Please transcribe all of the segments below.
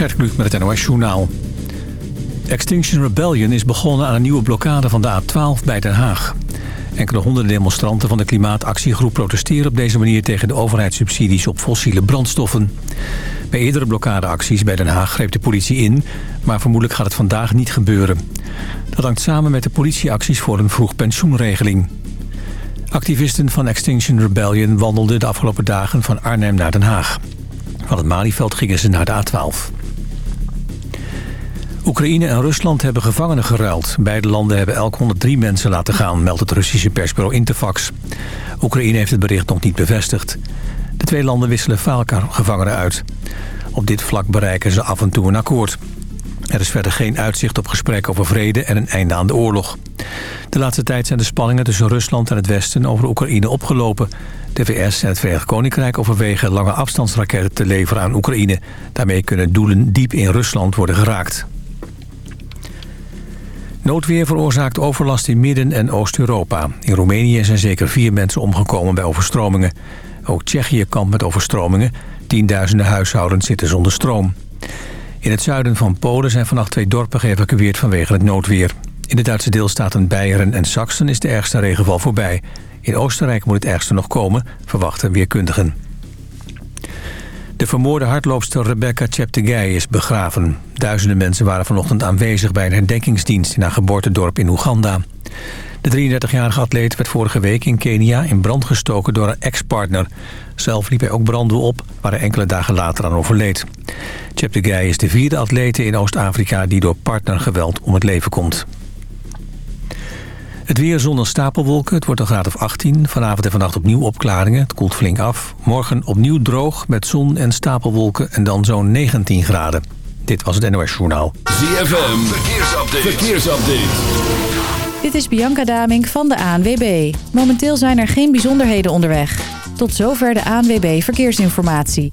Gert met het NOS Journaal. Extinction Rebellion is begonnen aan een nieuwe blokkade van de A12 bij Den Haag. Enkele honderden demonstranten van de klimaatactiegroep protesteren op deze manier tegen de overheidssubsidies op fossiele brandstoffen. Bij eerdere blokkadeacties bij Den Haag greep de politie in, maar vermoedelijk gaat het vandaag niet gebeuren. Dat hangt samen met de politieacties voor een vroeg pensioenregeling. Activisten van Extinction Rebellion wandelden de afgelopen dagen van Arnhem naar Den Haag. Van het Malieveld gingen ze naar de A12. Oekraïne en Rusland hebben gevangenen geruild. Beide landen hebben elk 103 mensen laten gaan, meldt het Russische persbureau Interfax. Oekraïne heeft het bericht nog niet bevestigd. De twee landen wisselen vaak gevangenen uit. Op dit vlak bereiken ze af en toe een akkoord. Er is verder geen uitzicht op gesprek over vrede en een einde aan de oorlog. De laatste tijd zijn de spanningen tussen Rusland en het Westen over Oekraïne opgelopen. De VS en het Verenigd Koninkrijk overwegen lange afstandsraketten te leveren aan Oekraïne. Daarmee kunnen doelen diep in Rusland worden geraakt. Noodweer veroorzaakt overlast in Midden- en Oost-Europa. In Roemenië zijn zeker vier mensen omgekomen bij overstromingen. Ook Tsjechië kampt met overstromingen. Tienduizenden huishoudens zitten zonder stroom. In het zuiden van Polen zijn vannacht twee dorpen geëvacueerd vanwege het noodweer. In de Duitse deelstaten Beieren en Sachsen is de ergste regenval voorbij. In Oostenrijk moet het ergste nog komen, verwachten weerkundigen. De vermoorde hardloopster Rebecca Cheptegei is begraven. Duizenden mensen waren vanochtend aanwezig bij een herdenkingsdienst in haar geboortedorp in Oeganda. De 33-jarige atleet werd vorige week in Kenia in brand gestoken door haar ex-partner. Zelf liep hij ook branden op, waar hij enkele dagen later aan overleed. Cheptegei is de vierde atlete in Oost-Afrika die door partnergeweld om het leven komt. Het weer zonder stapelwolken. Het wordt een graad of 18. Vanavond en vannacht opnieuw opklaringen. Het koelt flink af. Morgen opnieuw droog met zon en stapelwolken en dan zo'n 19 graden. Dit was het NOS Journaal. ZFM. Verkeersupdate. Verkeersupdate. Dit is Bianca Damink van de ANWB. Momenteel zijn er geen bijzonderheden onderweg. Tot zover de ANWB Verkeersinformatie.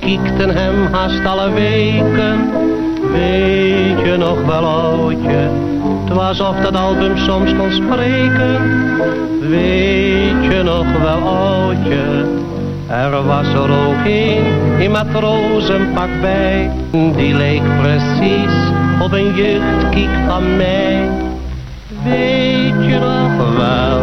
Kiekten hem haast alle weken. Weet je nog wel, oudje? Het was of dat album soms kon spreken. Weet je nog wel, oudje? Er was er ook een in matrozenpak bij. Die leek precies op een jeugdkiek van mij. Weet je nog wel,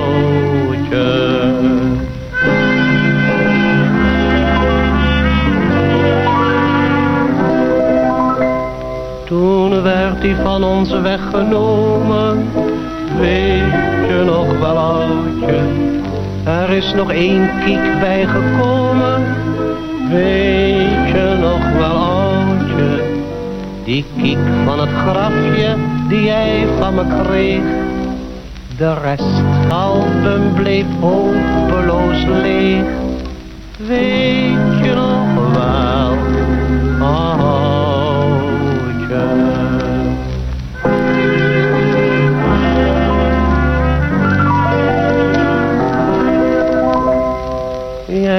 Hij van ons weggenomen, weet je nog wel oudje. Er is nog één kiek bijgekomen, weet je nog wel oudje. Die kiek van het grafje die jij van me kreeg. De rest album bleef hopeloos leeg. Weet je nog wel, oudje.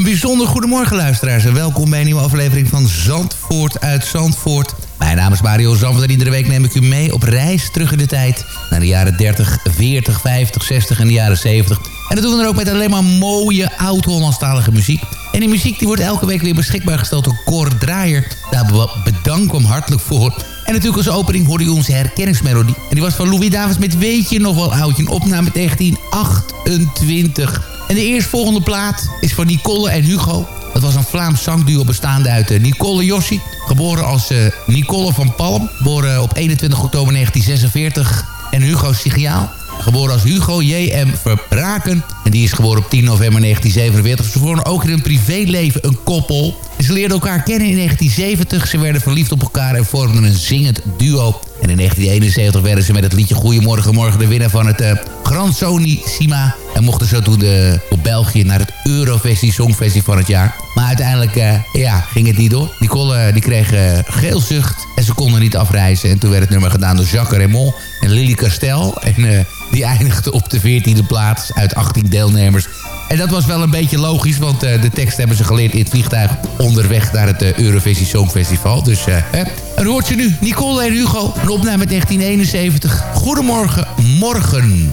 Een bijzonder goedemorgen luisteraars en welkom bij een nieuwe aflevering van Zandvoort uit Zandvoort. Mijn naam is Mario Zandvoort en iedere week neem ik u mee op reis terug in de tijd. Naar de jaren 30, 40, 50, 60 en de jaren 70. En dat doen we dan ook met alleen maar mooie oud-Hollandstalige muziek. En die muziek die wordt elke week weer beschikbaar gesteld door Cor Draaier. Daar bedanken we hem hartelijk voor. En natuurlijk als opening hoorde u onze herkenningsmelodie. En die was van Louis Davids met Weet je nog wel oudje. Een opname 1928. En de eerstvolgende plaat is van Nicole en Hugo. Dat was een Vlaams zangduo bestaande uit uh, Nicole Jossi. Geboren als uh, Nicole van Palm. Geboren op 21 oktober 1946. En Hugo Sigiaal. Geboren als Hugo J.M. Verbraken. En die is geboren op 10 november 1947. Ze vormen ook in hun privéleven een koppel. Ze leerden elkaar kennen in 1970. Ze werden verliefd op elkaar en vormden een zingend duo. En in 1971 werden ze met het liedje Goedemorgen Morgen de winnaar van het uh, Grand Sony Sima. En mochten zo toen de, op België naar het Eurovisie Songfestival van het jaar. Maar uiteindelijk uh, ja, ging het niet door. Nicole uh, die kreeg geelzucht en ze konden niet afreizen. En toen werd het nummer gedaan door Jacques Raymond en Lily Castel. En die eindigde op de 14e plaats uit 18 deelnemers. En dat was wel een beetje logisch, want uh, de tekst hebben ze geleerd in het vliegtuig onderweg naar het uh, Eurovisie Songfestival. Dus uh, hè. En hoort je nu Nicole en Hugo, een opname 1971. Goedemorgen, morgen.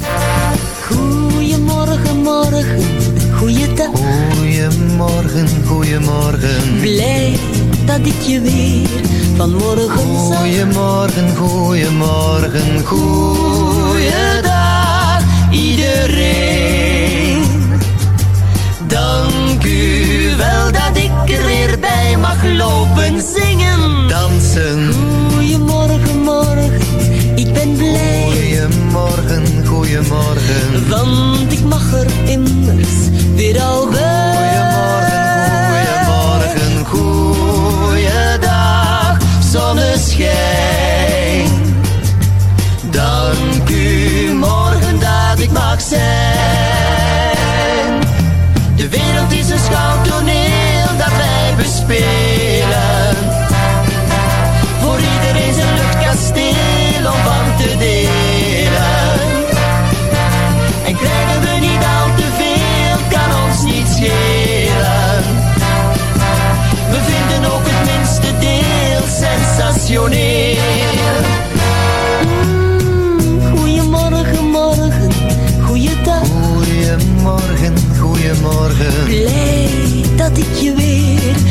Goedemorgen, morgen, goeiedag. Goedemorgen, goedemorgen. Blij dat ik je weer vanmorgen zag. Goedemorgen, goedemorgen, goeiedag iedereen. jij mag lopen, zingen, dansen. Goeiemorgen, morgen, ik ben blij. Goeiemorgen, goeiemorgen. Want ik mag er immers weer al bij. Goeiemorgen, goedemorgen, goeiedag, zonneschijn. Dank u morgen dat ik mag zijn. spelen. Voor iedereen zijn luchtkasteel om van te delen. En krijgen we niet al te veel, kan ons niet schelen. We vinden ook het minste deel sensationeel. Mm, goedemorgen, morgen, goeiedag. Goedemorgen, goedemorgen. Blij dat ik je weer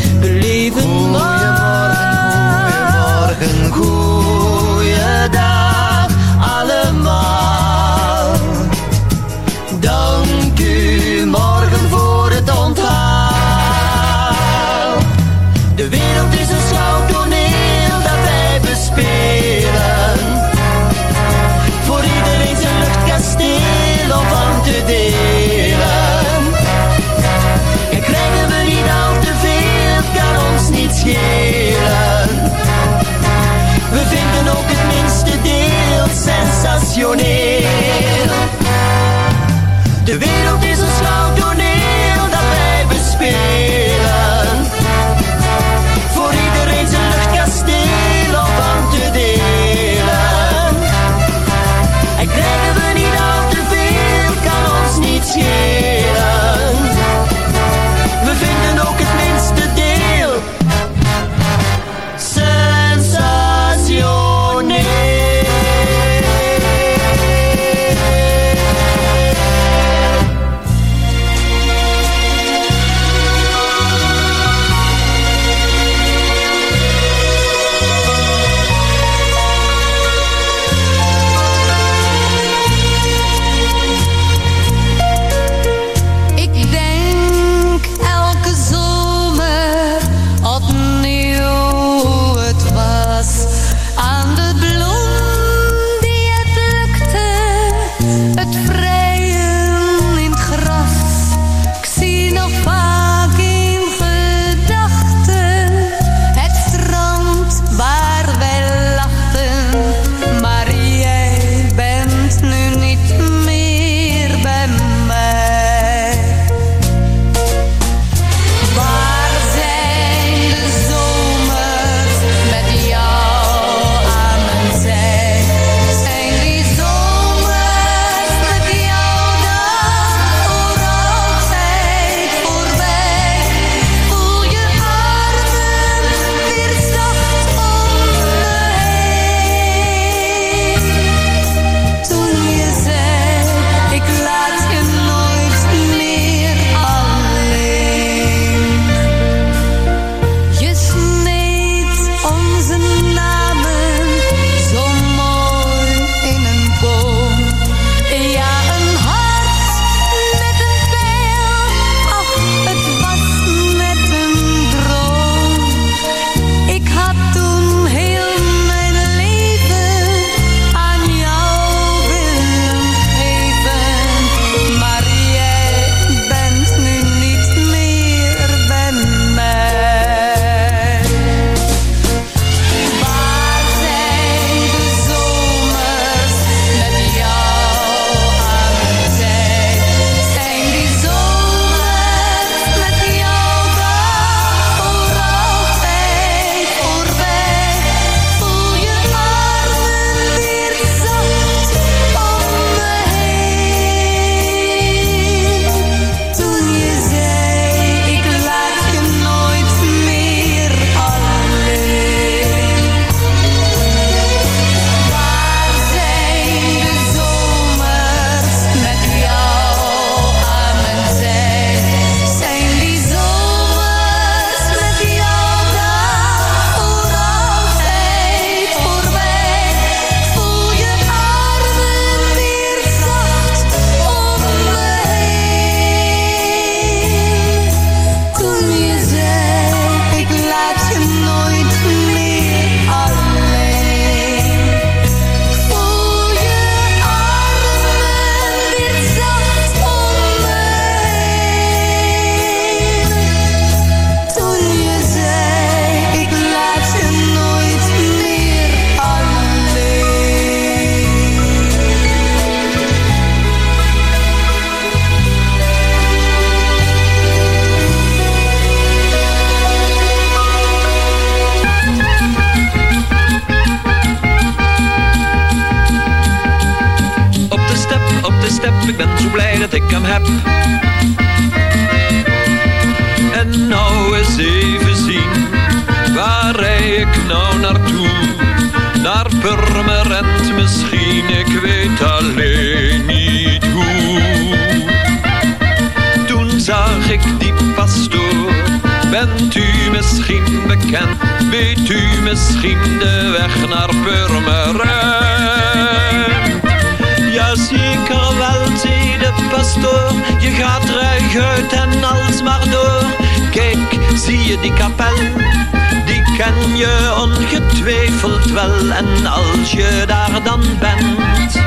ongetwijfeld wel. En als je daar dan bent,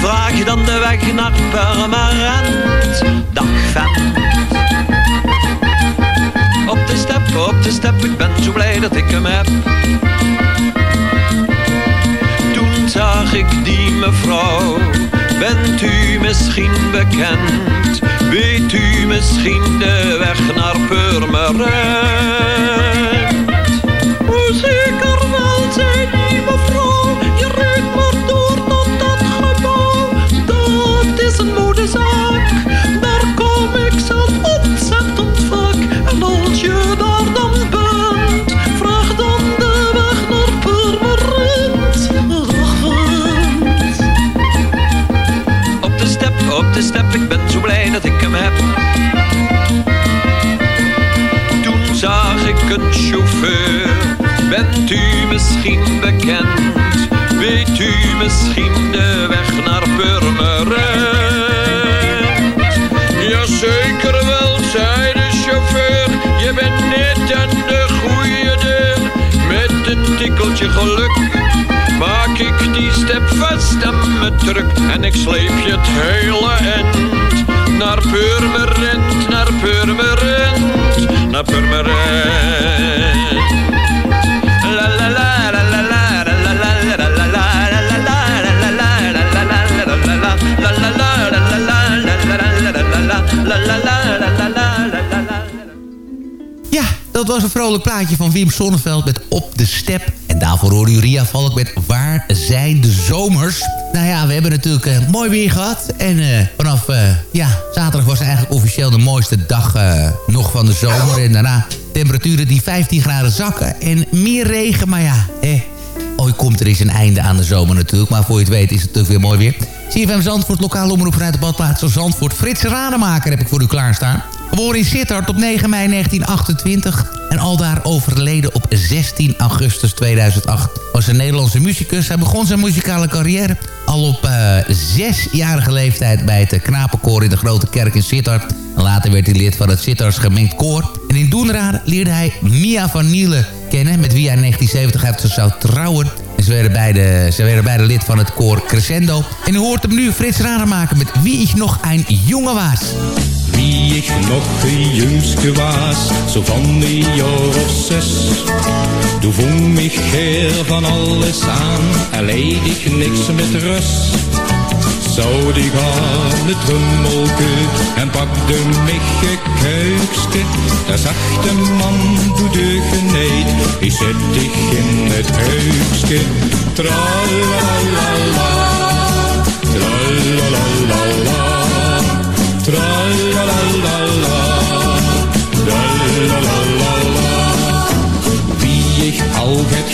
vraag dan de weg naar Purmerend. Dag vent. Op de step, op de step, ik ben zo blij dat ik hem heb. Toen zag ik die mevrouw, bent u misschien bekend? Weet u misschien de weg naar Purmerend? Ik ben zo blij dat ik hem heb. Toen zag ik een chauffeur, bent u misschien bekend? Weet u misschien de weg naar Purmerend? Jazeker wel, zei de chauffeur, je bent net aan de goede deur. Met een tikkeltje geluk maak ik die step vast aan mijn druk en ik sleep je het hele eind naar Purmerend, naar Purmerend, naar Purmerend. La la la la la la. Ja, dat was een vrolijk plaatje van Wim Sonneveld met Op de Step. Daarvoor hoorde Ria Valk met Waar zijn de zomers? Nou ja, we hebben natuurlijk uh, mooi weer gehad. En uh, vanaf uh, ja, zaterdag was eigenlijk officieel de mooiste dag nog van de zomer. En daarna temperaturen die 15 graden zakken. En meer regen, maar ja, eh, ooit komt er eens een einde aan de zomer natuurlijk. Maar voor je het weet is het natuurlijk weer mooi weer. CFM Zandvoort, lokale omroep vanuit de badplaats van Zandvoort. Frits Rademaker heb ik voor u klaarstaan. Geboren in Sittard op 9 mei 1928 en aldaar overleden op 16 augustus 2008. Was een Nederlandse muzikus. Hij begon zijn muzikale carrière al op uh, zesjarige leeftijd bij het knapenkoor in de Grote Kerk in Sittard. Later werd hij lid van het Sittards gemengd koor. En in Doenraden leerde hij Mia van Nielen kennen, met wie hij in 1970 heeft zou trouwen. En ze werden, beide, ze werden beide lid van het koor Crescendo. En u hoort hem nu Frits maken met Wie ik nog een jongen was. Wie ik nog een jongske was, zo van een jaar zes. Toen vong ik her van alles aan en leed ik niks met rust. Zou die gaan het trummelke en pakte mich kuikske. Daar zag de man doe de geneid, die zet ik in het huikske. Tralalala, tralalala.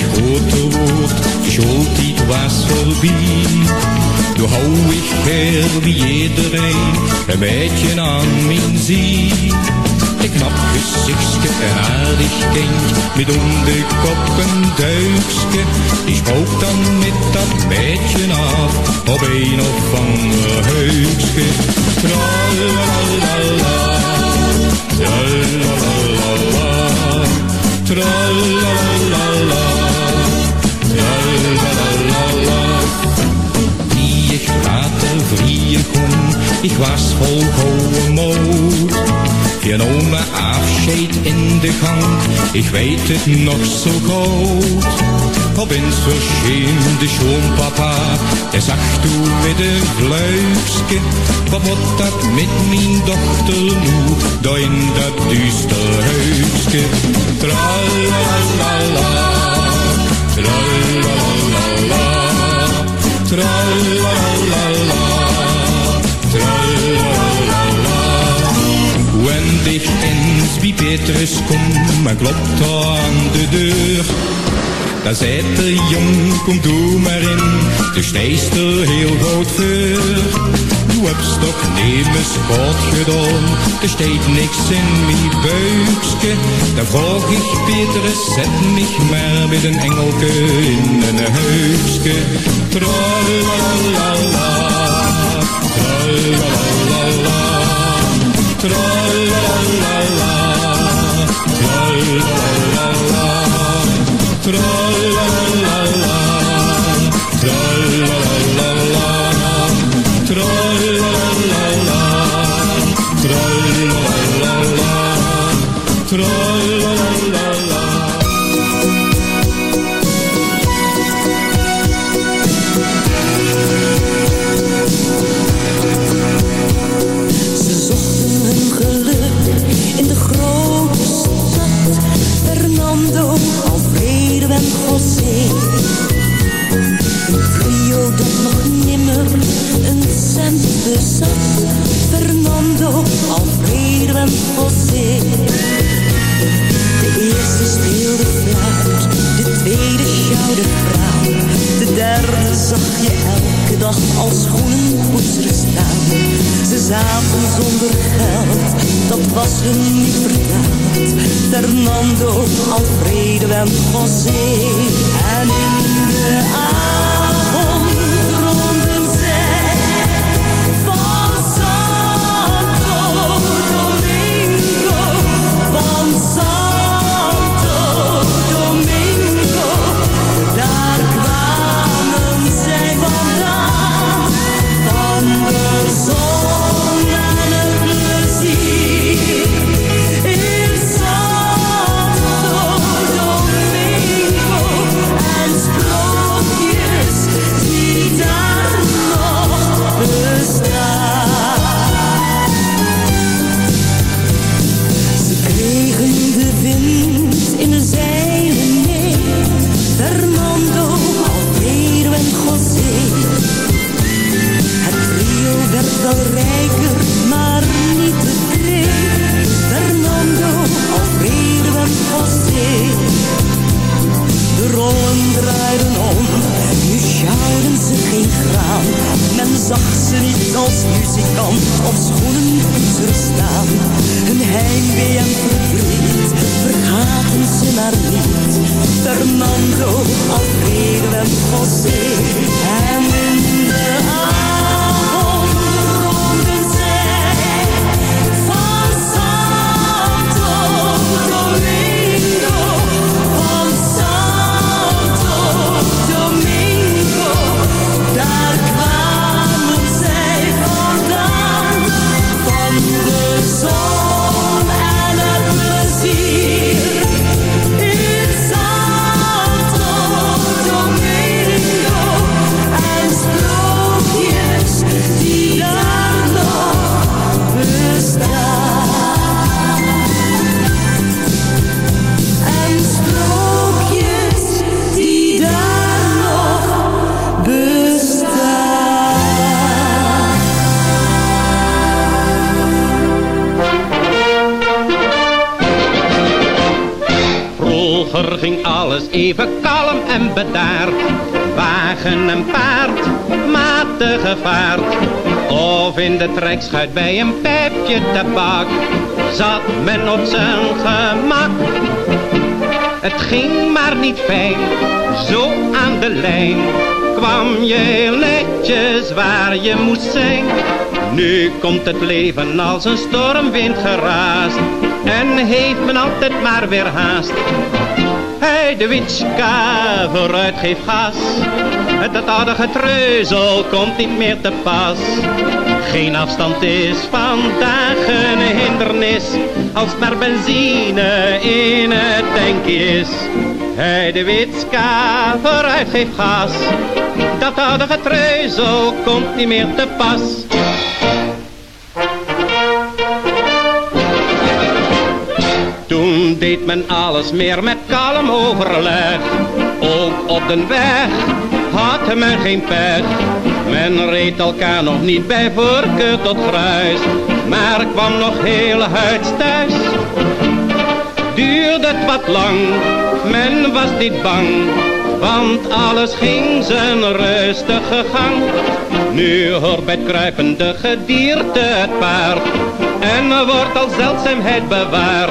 Al het grote woord, schuld die was voorbij. Toen hou ik her wie iedereen een beetje aan mijn zie. Een knap gezichtje en aardig kind, met om de kop een duikske. Die spook dan met dat beetje af, op een of ander. Tralalala, tralalala, tralalala, Die ik was vol gouden moed. Je nam me afscheid in de gang, ik weet het nog zo goed. Op eens verscheen schoonpapa, hij zag toen met een fluitske. Wat wordt dat met mijn dochter nu, daar in dat duister huisje. Tralalala, Tra-la-la-la, dich eens wie Petrus komt, maar klopt aan de deur. Daar zet de jong, kom doe maar in, de sneest er heel groot vuur. Du hebt toch nemens wat gedaan, er steekt niks in mijn buikske. Dan vroeg ik Peter, zet mich maar met een engelke in een huisje. Tralalala, tralalala, tralalala, tralalala, tralalala, tralalala. Ze zochten hun geluk in de grote stad. Fernando, Alfredo en José. Trio dat nog nimmer een cent bezat. Fernando, Alfredo en José. Eerste speelde fluit, de tweede sjouwde vrouw. De derde zag je elke dag als schoenenpoetser staan. Ze zaten zonder geld, dat was hun niet verteld. Fernando, Alfredo en José. En in de bij een pijpje tabak. Zat men op zijn gemak. Het ging maar niet fijn, zo aan de lijn. Kwam je heel netjes waar je moest zijn. Nu komt het leven als een stormwind geraast. En heeft men altijd maar weer haast. Hey, de witska, vooruit geef gas. Het aardige treuzel komt niet meer te pas. Geen afstand is vandaag een hindernis. Als maar benzine in het tankje is. Hey, de witska, vooruit geef gas. Dat aardige treuzel komt niet meer te pas. Toen deed men alles meer met kalm overleg. Ook op de weg had men geen pech. Men reed elkaar nog niet bij voorkeur tot gruis. Maar kwam nog heel huids thuis. Duur duurde het wat lang, men was niet bang, want alles ging zijn rustige gang. Nu hoort bij het kruipende gedierte het paard, en wordt als zeldzaamheid bewaard.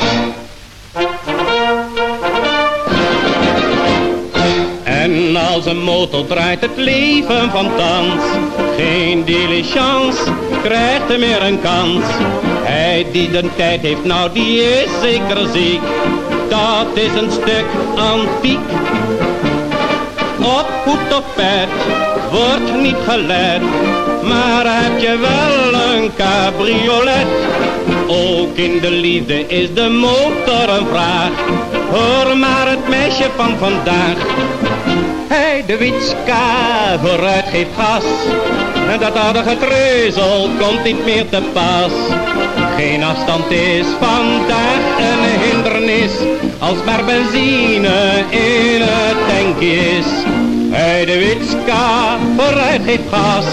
Als een motor draait het leven van thans, geen diligence krijgt er meer een kans. Hij die de tijd heeft, nou die is zeker ziek, dat is een stuk antiek. Op hoed of pet wordt niet gelet, maar heb je wel een cabriolet. Ook in de liefde is de motor een vraag, hoor maar het meisje van vandaag. Hij de Witska vooruit geeft gas, en dat aardige treuzel komt niet meer te pas. Geen afstand is vandaag een hindernis, als maar benzine in het tankje is. Hij de Witska vooruit geeft gas,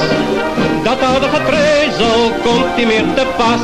dat aardige treuzel komt niet meer te pas.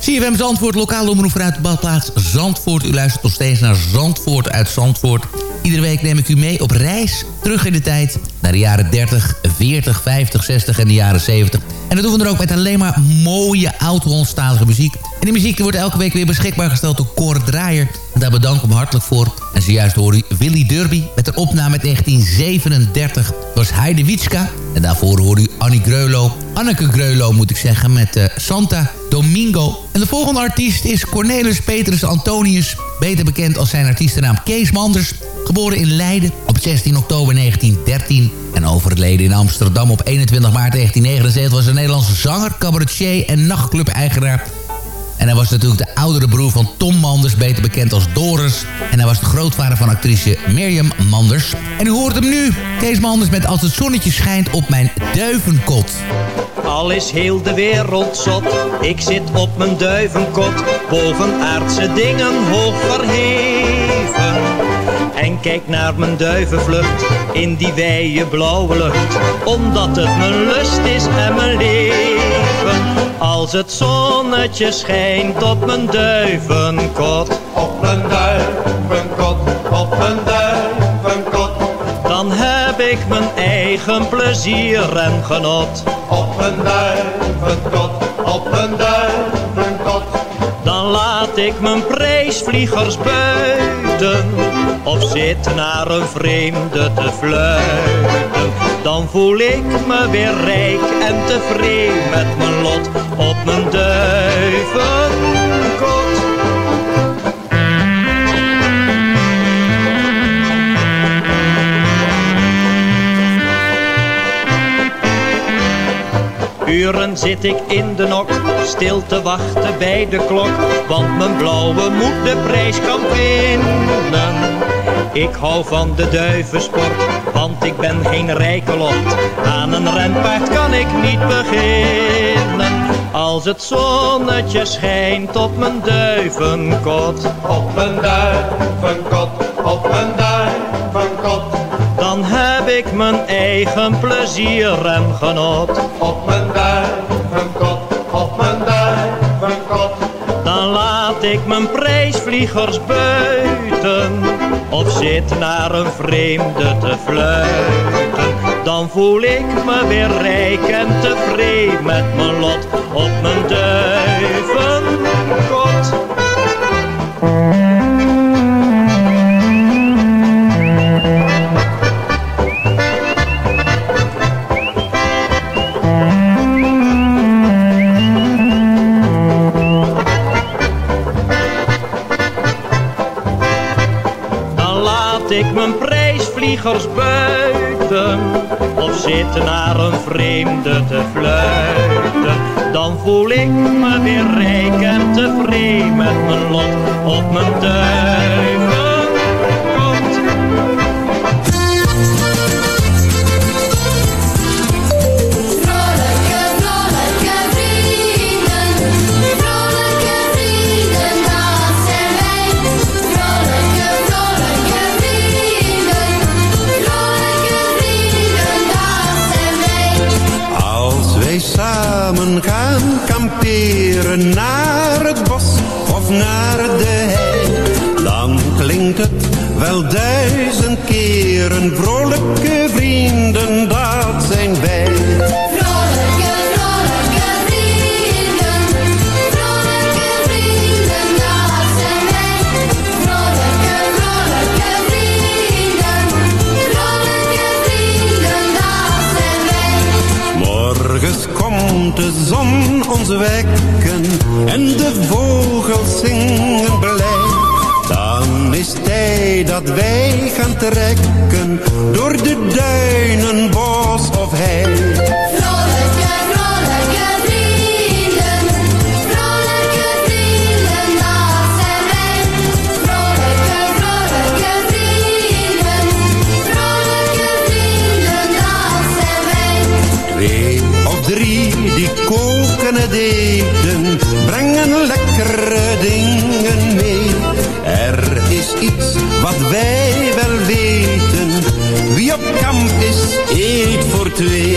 CFM Zandvoort, lokale omroep vanuit de badplaats Zandvoort. U luistert nog steeds naar Zandvoort uit Zandvoort. Iedere week neem ik u mee op reis terug in de tijd... naar de jaren 30, 40, 50, 60 en de jaren 70. En dat doen we er ook met alleen maar mooie oud-Hollandstalige muziek. En die muziek wordt elke week weer beschikbaar gesteld door Cor Draaier. Daar bedank ik hem hartelijk voor. En zojuist hoorde u Willy Derby met een opname uit 1937. Dat was Heide Witska. En daarvoor hoorde u Annie Greulo. Anneke Greulo moet ik zeggen met uh, Santa Domingo. En de volgende artiest is Cornelis Petrus Antonius. Beter bekend als zijn artiestennaam Kees Manders. Geboren in Leiden op 16 oktober 1913 en overleden in Amsterdam op 21 maart 1979... was een Nederlandse zanger, cabaretier en nachtclub-eigenaar... En hij was natuurlijk de oudere broer van Tom Manders, beter bekend als Doris. En hij was de grootvader van actrice Mirjam Manders. En u hoort hem nu, Kees Manders met Als het zonnetje schijnt op mijn duivenkot. Al is heel de wereld zot, ik zit op mijn duivenkot. Boven aardse dingen hoog verheven. En kijk naar mijn duivenvlucht in die wijde blauwe lucht. Omdat het mijn lust is en mijn leven. Als het zonnetje schijnt op mijn duivenkot. Op mijn duivenkot, op mijn duivenkot. Dan heb ik mijn eigen plezier en genot. Op mijn duivenkot, op mijn duivenkot. Dan laat ik mijn prijsvliegers buiten. Of zit naar een vreemde te fluiten. Dan voel ik me weer rijk en tevreden met mijn lot op mijn duivenkot. Uren zit ik in de nok, stil te wachten bij de klok. Want mijn blauwe moet de prijs kan winnen. Ik hou van de duivensport, want ik ben geen rijke lot. Aan een renpaard kan ik niet beginnen. Als het zonnetje schijnt op mijn duivenkot. Op mijn duivenkot, op mijn duivenkot. Dan heb ik mijn eigen plezier en genot. Op mijn duivenkot, op mijn duivenkot. Dan laat ik mijn prijsvliegers buiten. Of zit naar een vreemde te fluiten. Dan voel ik me weer rijk en tevreden met mijn lot op mijn duivenkot. ik mijn prijsvliegers buiten Of zit naar een vreemde te fluiten. Dan voel ik me weer rijk en tevreden met mijn lot op mijn duivenkot naar het bos of naar de hei. Dan klinkt het wel duizend keren vrolijke vrienden, dat zijn wij. De zon ons wekken en de vogels zingen blij. Dan is tijd dat wij gaan trekken door de duinen, bos of hei. Is iets wat wij wel weten, wie op kamp is, eet voor twee.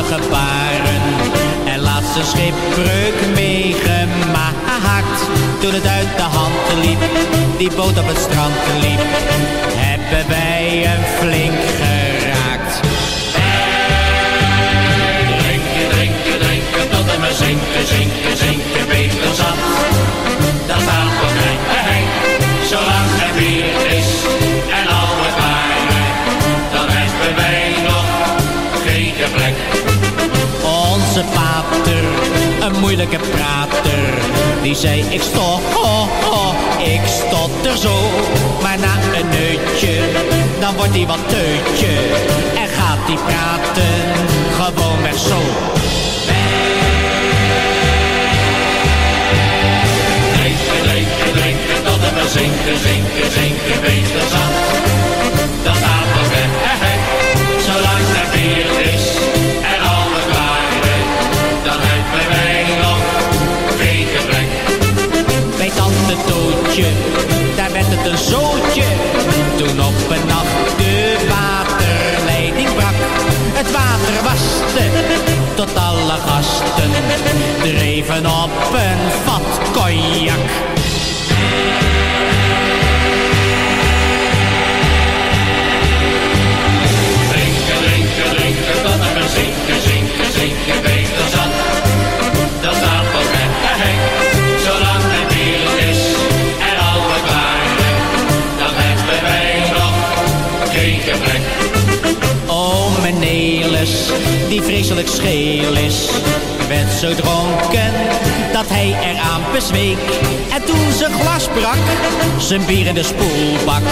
Op woelige baren en laatst een schipbreuk meegemaakt. Toen het uit de hand liep, die boot op het strand liep, hebben wij een flink geraakt. Drinken, drinken, drinken tot en we zinken, zinken, zinken, Onze een moeilijke prater, die zei ik stok, oh, oh, ik stotter zo. Maar na een neutje, dan wordt hij wat teutje en gaat hij praten, gewoon weg zo. Drinken, drinken, tot we zinken, zinken, zinken, beter zat. Dan staat dreven op een vat cognac. gedronken dat hij eraan bezweek. En toen zijn glas brak, zijn bier in de spoelbak,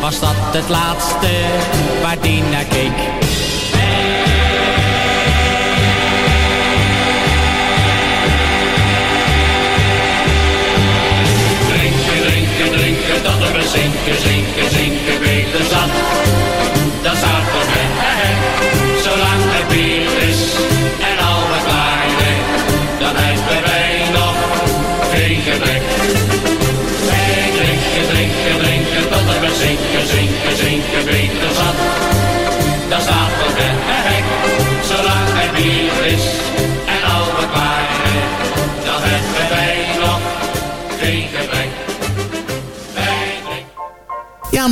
was dat het laatste waar die naar keek.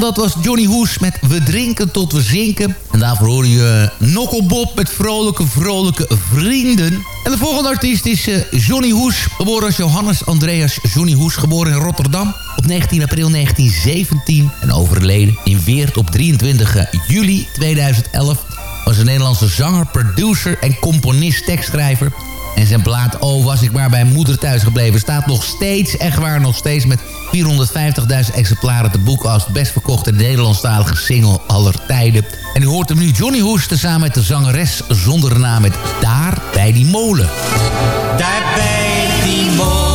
dat was Johnny Hoes met We drinken tot we zinken. En daarvoor hoor je eh, Nokkelbob met Vrolijke Vrolijke Vrienden. En de volgende artiest is eh, Johnny Hoes. Geboren als Johannes Andreas Johnny Hoes. Geboren in Rotterdam op 19 april 1917. En overleden in Weert op 23 eh, juli 2011. Was een Nederlandse zanger, producer en componist, tekstschrijver. En zijn plaat O was ik maar bij moeder thuis gebleven staat nog steeds, echt waar, nog steeds met 450.000 exemplaren te boeken als best verkochte Nederlandstalige single aller tijden. En u hoort hem nu Johnny Hoes samen met de zangeres zonder naam met Daar bij die molen. Daar bij die molen.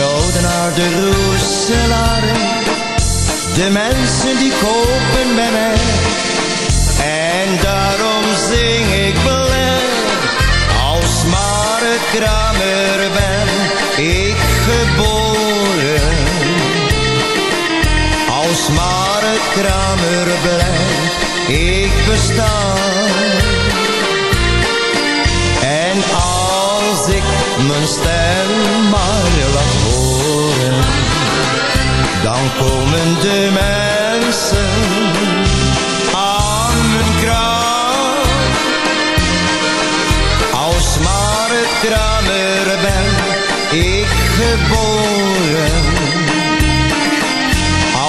Naar Oudenaar de Roeselaren. De mensen die kopen bij mij, en daarom zing ik blij. Als maar kramer ben ik geboren. Als maar het kramer blijft ik bestaan. En als ik mijn stem dan komen de mensen aan mijn kraam. Als maar het kramer ben ik geboren.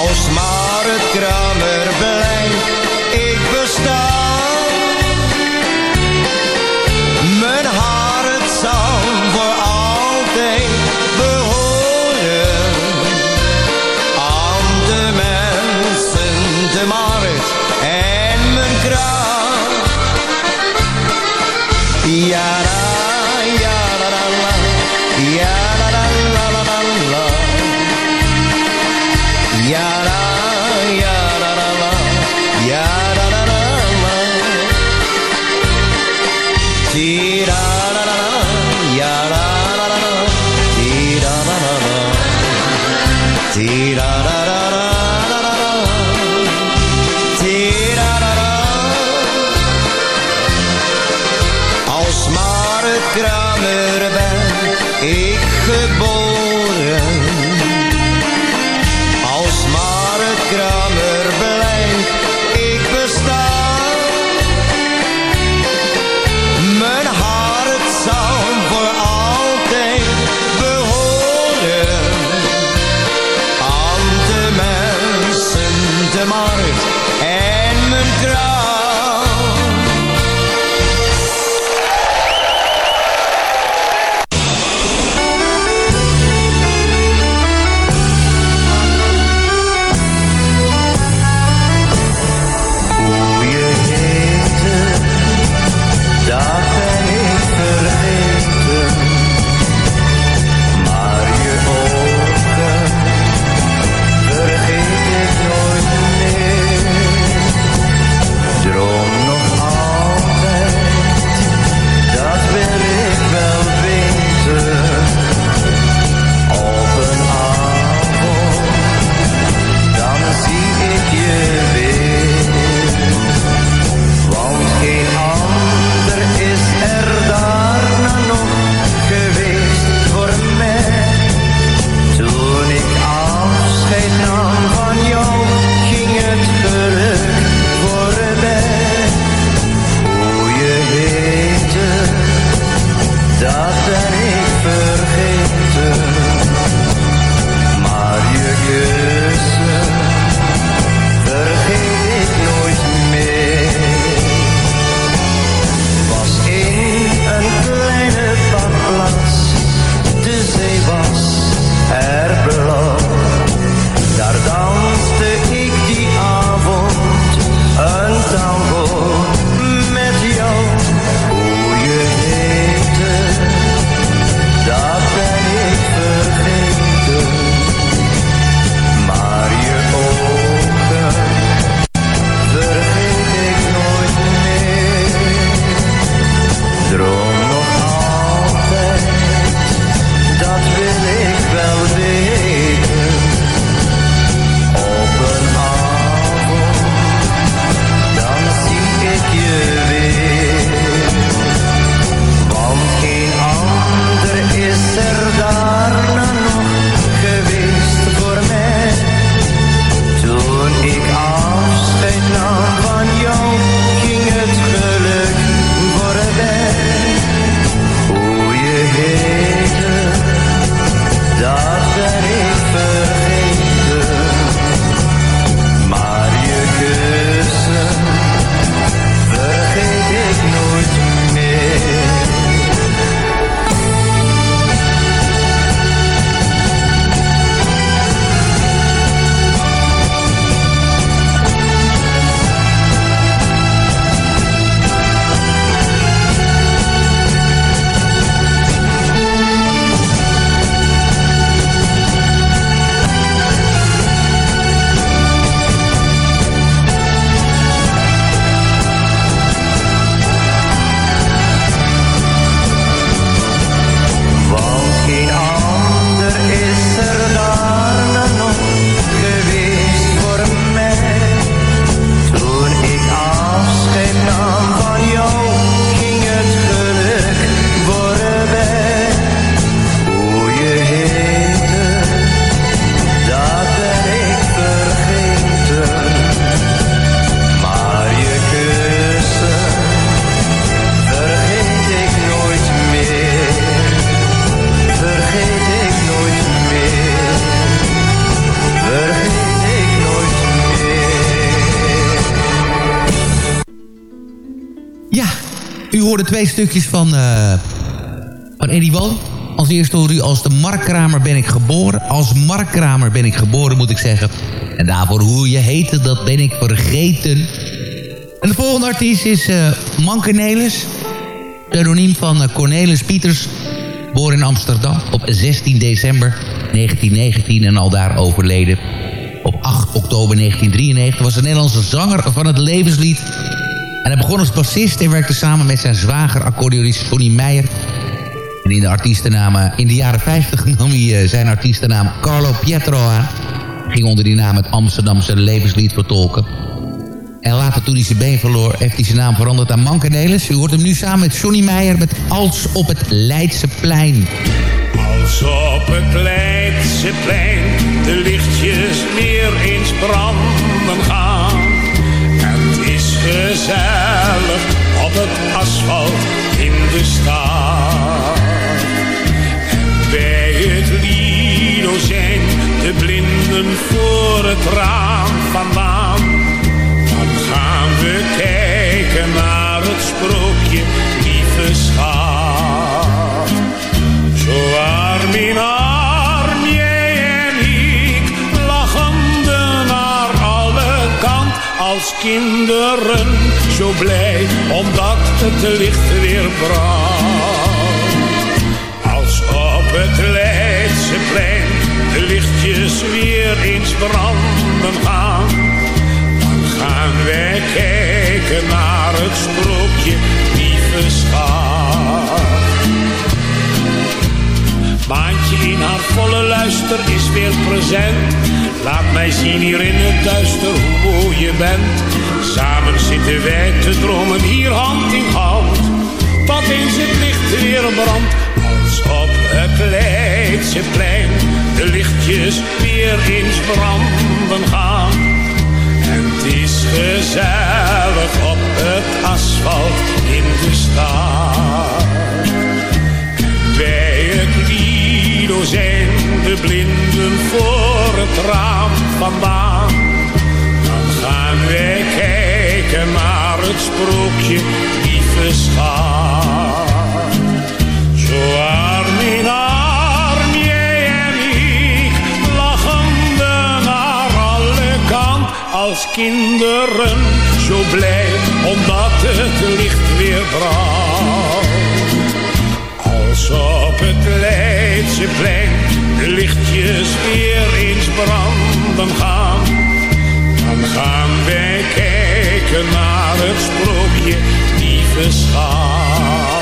Als maar het hoorde twee stukjes van, eh van Eddie Wal. Als eerste hoorde u als de Markkramer ben ik geboren. Als Markkramer ben ik geboren, moet ik zeggen. En daarvoor hoe je heette, dat ben ik vergeten. En de volgende artiest is eh Manke Nelis. Pseudoniem van eh, Cornelis Pieters. Geboren in Amsterdam op 16 december 1919 en al daar overleden. Op 8 oktober 1993 was een Nederlandse zanger van het levenslied. En hij begon als bassist en werkte samen met zijn zwager accordeonist Sonny Meijer. En in de artiestennaam, in de jaren 50 nam hij eh, zijn artiestennaam Carlo Pietro aan. Ging onder die naam het Amsterdamse levenslied vertolken. En later toen hij zijn been verloor, heeft hij zijn naam veranderd aan Mankenelis. U hoort hem nu samen met Sonny Meijer met Als op het Leidseplein. Als op het Leidseplein de lichtjes meer eens branden gaan. Gezellig op het asfalt in de stad. En bij het Lido zijn de blinden voor het raam vandaan. Dan gaan we kijken naar het sprookje, lieve schat. Zo arm in Als kinderen, zo blij, omdat het licht weer brandt. Als op het Leidseplein de lichtjes weer eens branden gaan. Dan gaan wij kijken naar het sprookje, lieve schat. Maantje in haar volle luister is weer present. Laat mij zien hier in het duister hoe je bent. Samen zitten wij te dromen hier hand in hand. Wat eens het licht weer brandt. Als op het Leidseplein de lichtjes weer eens branden gaan. En het is gezellig op het asfalt in de stad. Lido zijn de blinden voor het raam vandaan. Dan gaan wij kijken naar het sprookje, lieve schat. Zo arm in arm, jij en ik, lachende naar alle kant. Als kinderen, zo blij, omdat het licht weer brandt. Als op het Leidseplein de lichtjes weer eens branden gaan. Dan gaan wij kijken naar het sprookje, lieve schat.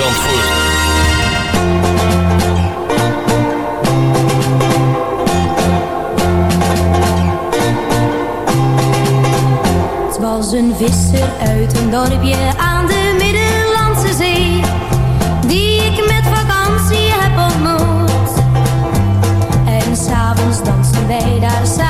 Zandvoort. Was een visser uit een dorpje aan de Middellandse Zee, die ik met vakantie heb ontmoet. En s'avonds dansten wij daar samen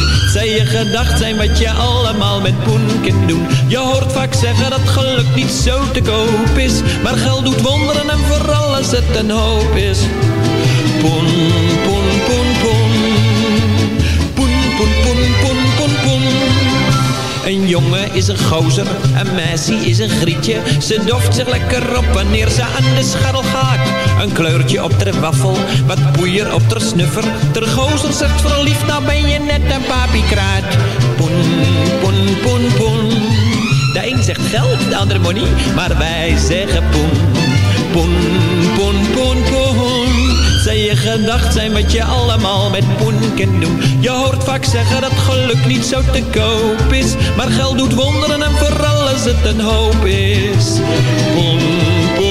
Zij je gedacht zijn wat je allemaal met poen kunt doen. Je hoort vaak zeggen dat geluk niet zo te koop is. Maar geld doet wonderen en vooral als het een hoop is. Poen, poen, poen, poen. Poen, poen, poen, poen, poen, poen. Een jongen is een gozer, een meisje is een grietje. Ze doft zich lekker op wanneer ze aan de scharrel gaat. Een kleurtje op de waffel, wat poeier op de snuffer. Ter gozer zegt verliefd, nou ben je net een papiekraat. Poen, poen, poen, poen. De een zegt geld, de ander money, maar wij zeggen poen. Poen, poen, poen, poen. Zij je gedacht zijn wat je allemaal met poen kunt doen. Je hoort vaak zeggen dat geluk niet zo te koop is. Maar geld doet wonderen en vooral als het een hoop is. Poen, poen,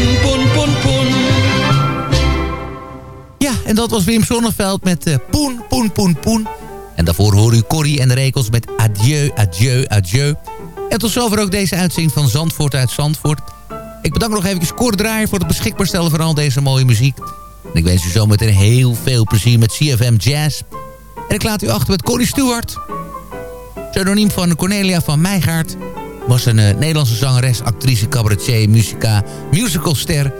en dat was Wim Sonneveld met eh, Poen, Poen, Poen, Poen. En daarvoor hoor u Corrie en de Rekels met Adieu, Adieu, Adieu. En tot zover ook deze uitzending van Zandvoort uit Zandvoort. Ik bedank nog even Cor Draaier voor het beschikbaar stellen van al deze mooie muziek. En ik wens u zometeen heel veel plezier met CFM Jazz. En ik laat u achter met Connie Stewart. Pseudoniem van Cornelia van Meijgaard. Was een eh, Nederlandse zangeres, actrice, cabaretier, musica, musicalster.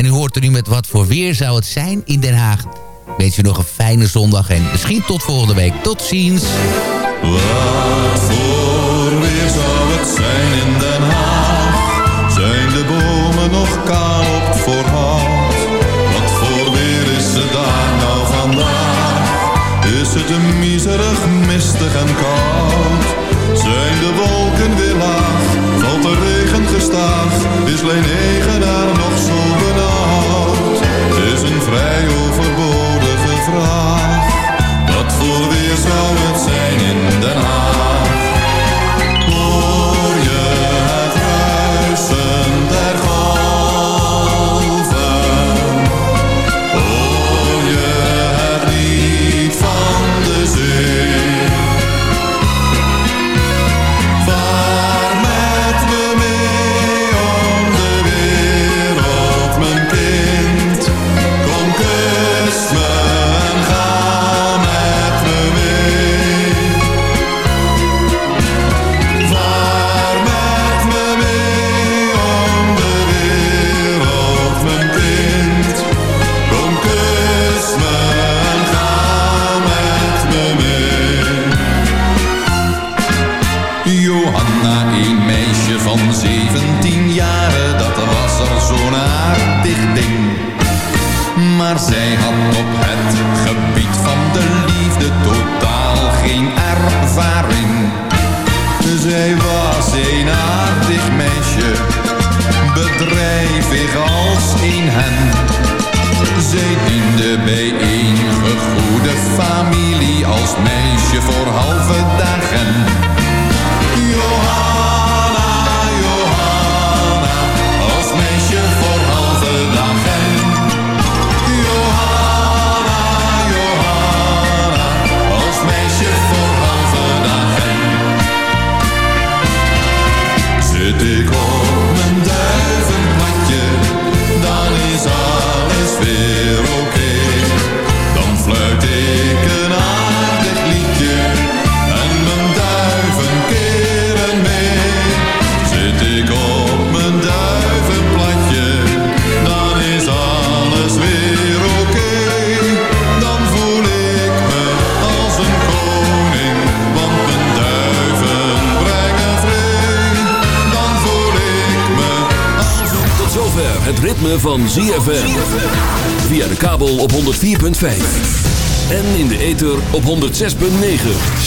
En u hoort er nu met wat voor weer zou het zijn in Den Haag. Ik wens u nog een fijne zondag en misschien tot volgende week. Tot ziens. Wat voor weer zou het zijn in Den Haag? Zijn de bomen nog kaal op voorhout? Wat voor weer is het daar nou vandaag? Is het een miserig, mistig en koud? Zijn de wolken weer laag? Valt de regen gestaag? Is Leen daar nog vrij overbodige vraag. Wat voor weer zou het zijn